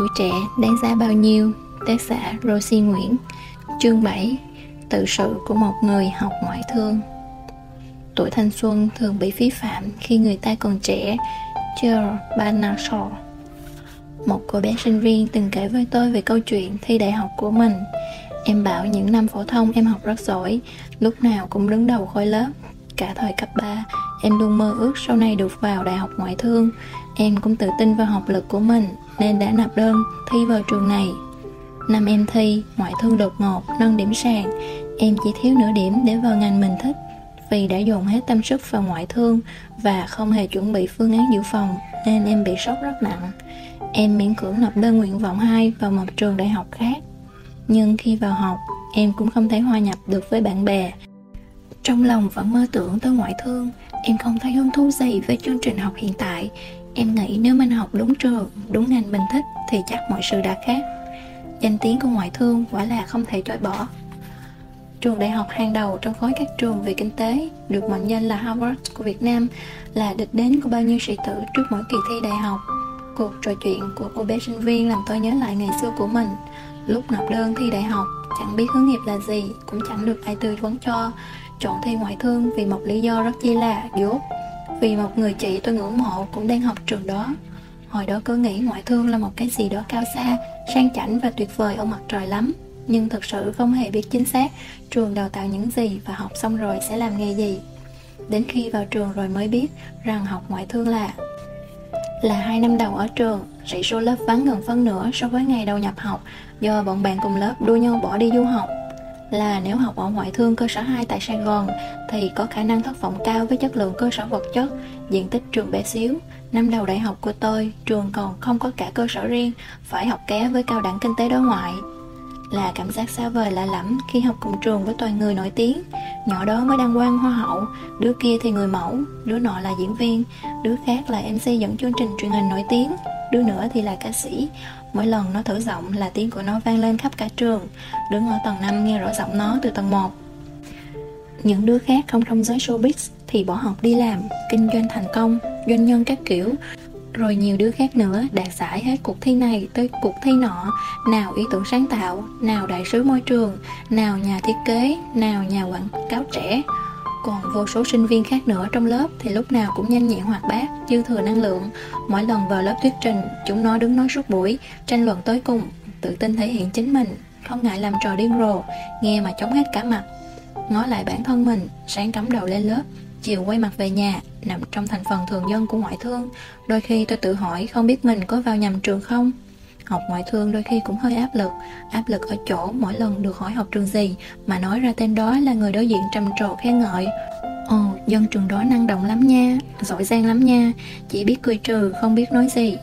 tuổi trẻ đáng giá bao nhiêu, tác giả Rosie Nguyễn, chương 7 tự sự của một người học ngoại thương. Tuổi thanh xuân thường bị phí phạm khi người ta còn trẻ George Bernard Shaw một cô bé sinh viên từng kể với tôi về câu chuyện thi đại học của mình. Em bảo những năm phổ thông em học rất giỏi, lúc nào cũng đứng đầu khối lớp, cả thời cấp 3 em luôn mơ ước sau này được vào đại học ngoại thương. Em cũng tự tin vào học lực của mình, nên đã nộp đơn, thi vào trường này. Năm em thi, ngoại thương đột ngột, nâng điểm sàn. Em chỉ thiếu nửa điểm để vào ngành mình thích, vì đã dồn hết tâm sức vào ngoại thương và không hề chuẩn bị phương án dự phòng, nên em bị sốc rất nặng. Em miễn cưỡng nộp đơn nguyện vọng 2 vào một trường đại học khác. Nhưng khi vào học, em cũng không thể hòa nhập được với bạn bè. Trong lòng vẫn mơ tưởng tới ngoại thương em không thấy hứng thú gì với chương trình học hiện tại. Em nghĩ nếu mình học đúng trường, đúng ngành mình thích thì chắc mọi sự đã khác. Danh tiếng của ngoại thương quả là không thể chối bỏ. Trường đại học hàng đầu trong khối các trường về kinh tế được mệnh danh là Harvard của Việt Nam là đích đến của bao nhiêu sĩ tử trước mỗi kỳ thi đại học. Cuộc trò chuyện của cô bé sinh viên làm tôi nhớ lại ngày xưa của mình. Lúc nộp đơn thi đại học, chẳng biết hướng nghiệp là gì, cũng chẳng được ai tư vấn cho chọn thi ngoại thương vì một lý do rất chi là dốt vì một người chị tôi ngưỡng mộ cũng đang học trường đó. Hồi đó cứ nghĩ ngoại thương là một cái gì đó cao xa, sang chảnh và tuyệt vời ở mặt trời lắm. Nhưng thực sự không hề biết chính xác trường đào tạo những gì và học xong rồi sẽ làm nghề gì. Đến khi vào trường rồi mới biết rằng học ngoại thương là là hai năm đầu ở trường sĩ số lớp vắng gần phân nửa so với ngày đầu nhập học do bọn bạn cùng lớp đua nhau bỏ đi du học là nếu học ở ngoại thương cơ sở 2 tại Sài Gòn thì có khả năng thất vọng cao với chất lượng cơ sở vật chất, diện tích trường bé xíu. Năm đầu đại học của tôi, trường còn không có cả cơ sở riêng, phải học ké với cao đẳng kinh tế đối ngoại. Là cảm giác xa vời lạ lẫm khi học cùng trường với toàn người nổi tiếng. Nhỏ đó mới đăng quang hoa hậu, đứa kia thì người mẫu, đứa nọ là diễn viên, đứa khác là MC dẫn chương trình truyền hình nổi tiếng, đứa nữa thì là ca sĩ Mỗi lần nó thử giọng là tiếng của nó vang lên khắp cả trường. Đứng ở tầng 5 nghe rõ giọng nó từ tầng 1 Những đứa khác không trong giới showbiz Thì bỏ học đi làm, kinh doanh thành công, doanh nhân các kiểu. Rồi nhiều đứa khác nữa đạt giải hết cuộc thi này tới cuộc thi nọ. Nào ý tưởng sáng tạo, nào đại sứ môi trường, nào nhà thiết kế, nào nhà quảng cáo trẻ còn vô số sinh viên khác nữa trong lớp thì lúc nào cũng nhanh nhẹn hoạt bát, dư thừa năng lượng. Mỗi lần vào lớp thuyết trình, chúng nó đứng nói suốt buổi, tranh luận tới cùng, tự tin thể hiện chính mình, không ngại làm trò điên rồ, nghe mà chống hết cả mặt. Ngó lại bản thân mình, sáng cắm đầu lên lớp, chiều quay mặt về nhà, nằm trong thành phần thường dân của ngoại thương. Đôi khi tôi tự hỏi không biết mình có vào nhầm trường không? Học ngoại thương đôi khi cũng hơi áp lực. Áp lực ở chỗ mỗi lần được hỏi học trường gì Mà nói ra tên đó là người đối diện trầm trồ khen ngợi. Ồ, dân trường đó năng động lắm nha Giỏi giang lắm nha Chỉ biết cười trừ, không biết nói gì.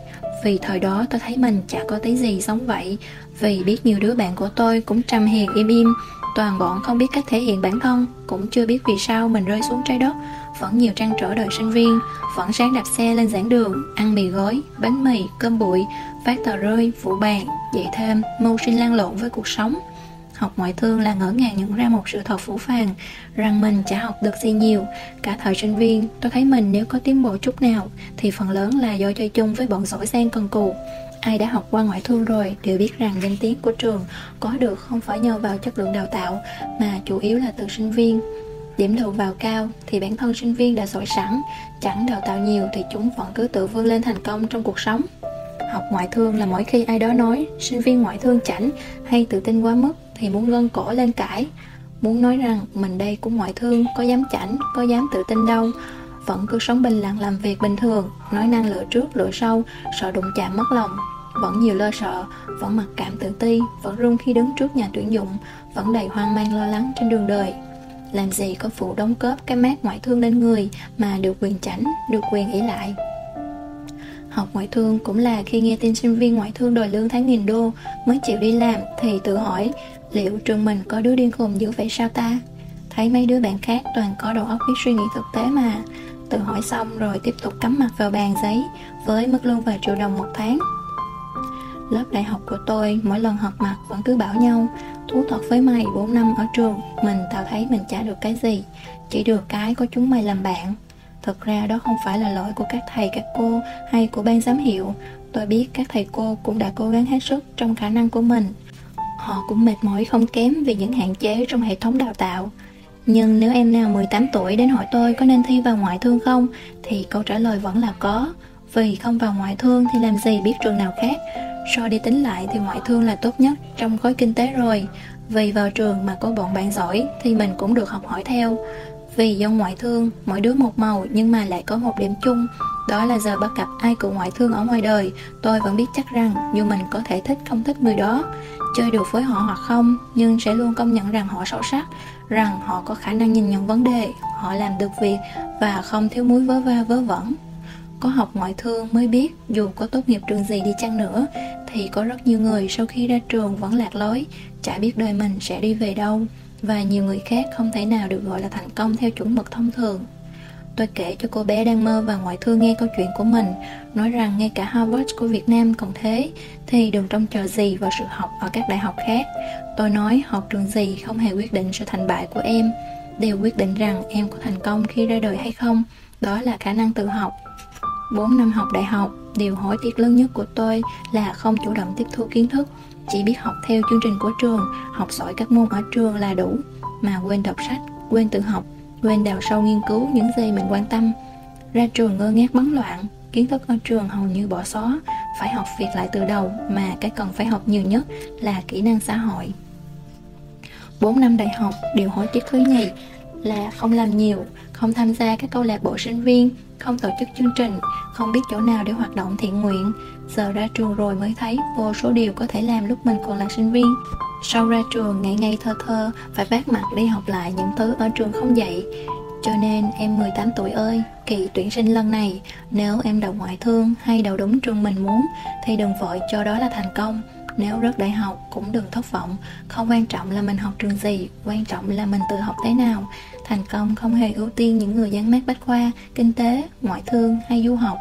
Vì thời đó tôi thấy mình chả có tí gì giống vậy. Vì biết nhiều đứa bạn của tôi cũng trầm hiền im im Toàn bọn không biết cách thể hiện bản thân Cũng chưa biết vì sao mình rơi xuống trái đất vẫn nhiều trăn trở đời sinh viên, vẫn sáng đạp xe lên giảng đường, ăn mì gói, bánh mì, cơm bụi, phát tờ rơi, vụ bàn, dạy thêm, mưu sinh lan lộn với cuộc sống. Học ngoại thương là ngỡ ngàng nhận ra một sự thật phủ phàng Rằng mình chả học được gì nhiều. Cả thời sinh viên tôi thấy mình nếu có tiến bộ chút nào Thì phần lớn là do chơi chung với bọn giỏi giang cần cù. Ai đã học qua ngoại thương rồi đều biết rằng danh tiếng của trường có được không phải nhờ vào chất lượng đào tạo Mà chủ yếu là từ sinh viên. Điểm đầu vào cao thì bản thân sinh viên đã giỏi sẵn, chẳng đào tạo nhiều thì chúng vẫn cứ tự vươn lên thành công trong cuộc sống. Học ngoại thương là mỗi khi ai đó nói sinh viên ngoại thương chảnh hay tự tin quá mức thì muốn gân cổ lên cãi. Muốn nói rằng mình đây cũng ngoại thương, có dám chảnh, có dám tự tin đâu. Vẫn cứ sống bình lặng làm việc bình thường, nói năng lựa trước lựa sau, sợ đụng chạm mất lòng. Vẫn nhiều lo sợ, vẫn mặc cảm tự ti, vẫn run khi đứng trước nhà tuyển dụng, vẫn đầy hoang mang lo lắng trên đường đời làm gì có phụ đóng cớp, cái mát ngoại thương lên người mà được quyền chảnh, được quyền ỷ lại. Học ngoại thương cũng là khi nghe tin sinh viên ngoại thương đòi lương tháng nghìn đô mới chịu đi làm thì tự hỏi liệu trường mình có đứa điên khùng dữ vậy sao ta? Thấy mấy đứa bạn khác toàn có đầu óc biết suy nghĩ thực tế mà. Tự hỏi xong rồi tiếp tục cắm mặt vào bàn giấy với mức lương vài triệu đồng một tháng. Lớp đại học của tôi mỗi lần họp mặt vẫn cứ bảo nhau Thú thật với mày 4 năm ở trường Mình tao thấy mình trả được cái gì Chỉ được cái có chúng mày làm bạn Thực ra đó không phải là lỗi của các thầy các cô hay của ban giám hiệu Tôi biết các thầy cô cũng đã cố gắng hết sức trong khả năng của mình. Họ cũng mệt mỏi không kém vì những hạn chế trong hệ thống đào tạo. Nhưng nếu em nào 18 tuổi đến hỏi tôi có nên thi vào ngoại thương không, thì câu trả lời vẫn là có. Vì không vào ngoại thương thì làm gì biết trường nào khác. So đi tính lại thì ngoại thương là tốt nhất trong khối kinh tế rồi. Vì vào trường mà có bọn bạn giỏi thì mình cũng được học hỏi theo. Vì do ngoại thương, mỗi đứa một màu nhưng mà lại có một điểm chung đó là giờ bắt gặp ai cũng ngoại thương ở ngoài đời Tôi vẫn biết chắc rằng dù mình có thể thích không thích người đó Chơi được với họ hoặc không Nhưng sẽ luôn công nhận rằng họ sâu sắc Rằng họ có khả năng nhìn nhận vấn đề Họ làm được việc Và không thiếu muối vớ va vớ vẩn Có học ngoại thương mới biết Dù có tốt nghiệp trường gì đi chăng nữa thì có rất nhiều người sau khi ra trường vẫn lạc lối Chả biết đời mình sẽ đi về đâu Và nhiều người khác không thể nào được gọi là thành công theo chuẩn mực thông thường Tôi kể cho cô bé đang mơ và ngoại thương nghe câu chuyện của mình, nói rằng ngay cả Harvard của Việt Nam còn thế, thì đừng trông chờ gì vào sự học ở các đại học khác. Tôi nói học trường gì không hề quyết định sự thành bại của em, đều quyết định rằng em có thành công khi ra đời hay không, đó là khả năng tự học. 4 năm học đại học, điều hối tiếc lớn nhất của tôi là không chủ động tiếp thu kiến thức, chỉ biết học theo chương trình của trường, học giỏi các môn ở trường là đủ, mà quên đọc sách, quên tự học quên đào sâu nghiên cứu những gì mình quan tâm. Ra trường ngơ ngác bấn loạn kiến thức ở trường hầu như bỏ xó, phải học việc lại từ đầu mà cái cần phải học nhiều nhất là kỹ năng xã hội. 4 năm đại học điều hối tiếc thứ nhì là không làm nhiều không tham gia các câu lạc bộ sinh viên không tổ chức chương trình không biết chỗ nào để hoạt động thiện nguyện. Giờ ra trường rồi mới thấy vô số điều có thể làm lúc mình còn là sinh viên. Sau ra trường ngày ngày thơ thơ phải vác mặt đi học lại những thứ ở trường không dạy. Cho nên em 18 tuổi ơi, kỳ tuyển sinh lần này, nếu em đậu ngoại thương hay đậu đúng trường mình muốn thì đừng vội cho đó là thành công. Nếu rớt đại học cũng đừng thất vọng, không quan trọng là mình học trường gì, quan trọng là mình tự học thế nào. Thành công không hề ưu tiên những người dán mát bách khoa, kinh tế, ngoại thương hay du học.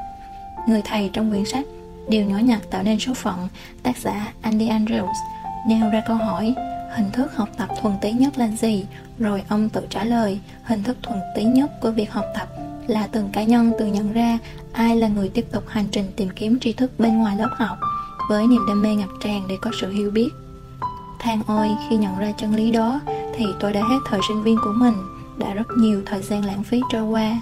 Người thầy trong quyển sách Điều nhỏ nhặt tạo nên số phận, tác giả Andy Andrews nêu ra câu hỏi hình thức học tập thuần túy nhất là gì rồi ông tự trả lời hình thức thuần túy nhất của việc học tập là từng cá nhân tự nhận ra ai là người tiếp tục hành trình tìm kiếm tri thức bên ngoài lớp học với niềm đam mê ngập tràn để có sự hiểu biết. Than ôi, khi nhận ra chân lý đó, thì tôi đã hết thời sinh viên của mình, đã rất nhiều thời gian lãng phí trôi qua.